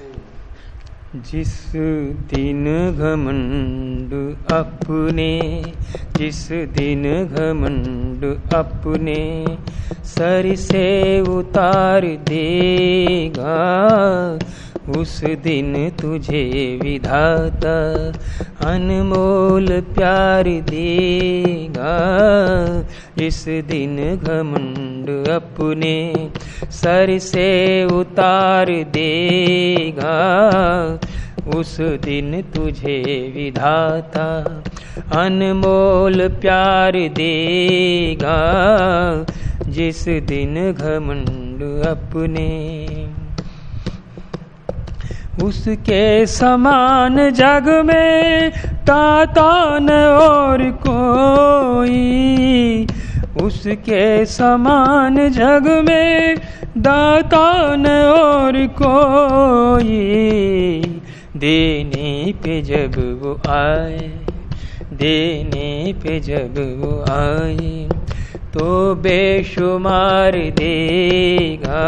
true. जिस दिन घमंड अपने, जिस दिन घमंड अपने, सर से उतार देगा, उस दिन तुझे विधाता अनमोल प्यार देगा। इस दिन घमंड अपने, सर से उतार देगा उस दिन तुझे विधाता, अनमोल प्यार देगा, जिस दिन घमंड अपने। उसके समान जग में ताता न और कोई, उसके समान जग में दाता न और कोई। देने पे जब वो आए, देने पे जब वो आए तो बेशुमार देगा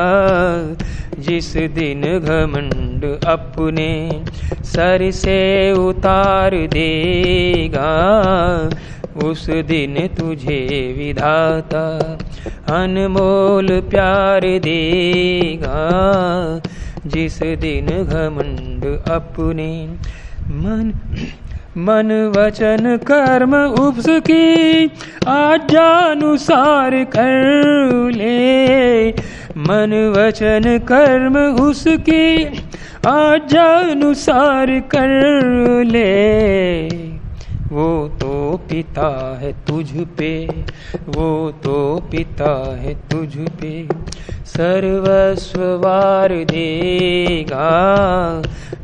जिस दिन घमंड अपने सर से उतार देगा। उस दिन तुझे विधाता अनमोल प्यार देगा। जिस दिन घमंड अपने मन मन वचन कर्म उपस की आज्ञानुसार कर ले। मन वचन कर्म उसकी आज्ञानुसार कर ले। वो पिता है तुझ पे, वो तो पिता है तुझ पे। सर्वस्वार देगा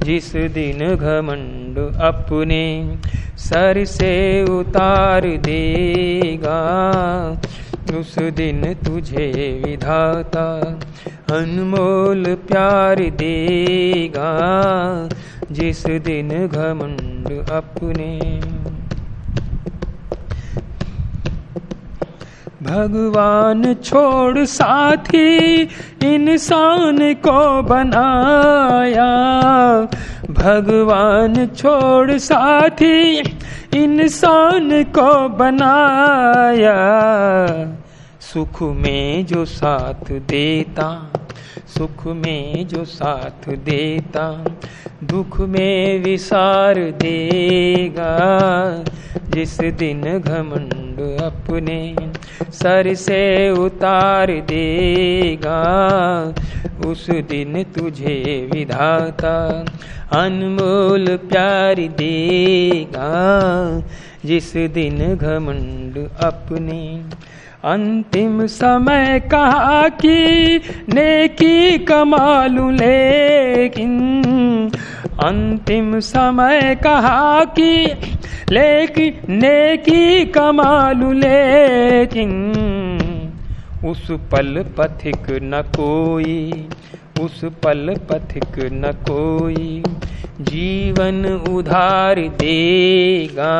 जिस दिन घमंड अपने सर से उतार देगा। उस दिन तुझे विधाता अनमोल प्यार देगा, जिस दिन घमंड अपने। भगवान छोड़ साथी इंसान को बनाया। भगवान छोड़ साथी इंसान को बनाया। सुख में जो साथ देता, सुख में जो साथ देता, दुख में विसार देगा। जिस दिन घमंड अपने सर से उतार देगा। उस दिन तुझे विधाता अनमोल प्यार देगा। जिस दिन घमंड अपने अंतिम समय कहा कि नेकी कमालू लेकिन अंतिम समय कहा कि लेकिन नेकी कमालू लेकिन उस पल पथिक न कोई, उस पल पथिक न कोई। जीवन उधार देगा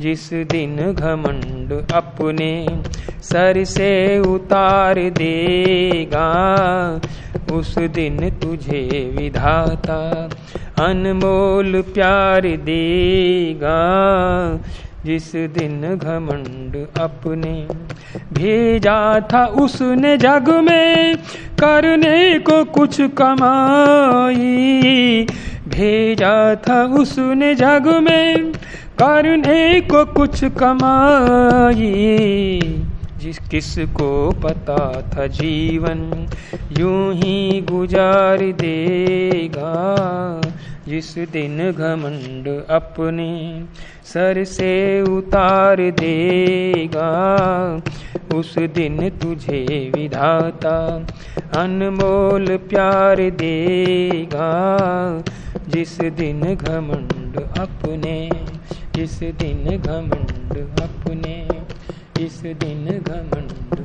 जिस दिन घमंड अपने सर से उतार देगा। उस दिन तुझे विधाता, अनमोल प्यार देगा। जिस दिन घमंड अपने भेजा था, उसने जग में करने को कुछ कमाई। भेजा था, उसने जग में करने को कुछ कमाई। जिस किस को पता था जीवन यूँ ही गुजार देगा। जिस दिन घमंड अपने सर से उतार देगा, उस दिन तुझे विधाता अनमोल प्यार देगा। जिस दिन घमंड अपने, जिस दिन घमंड अपने इस दिन घमंड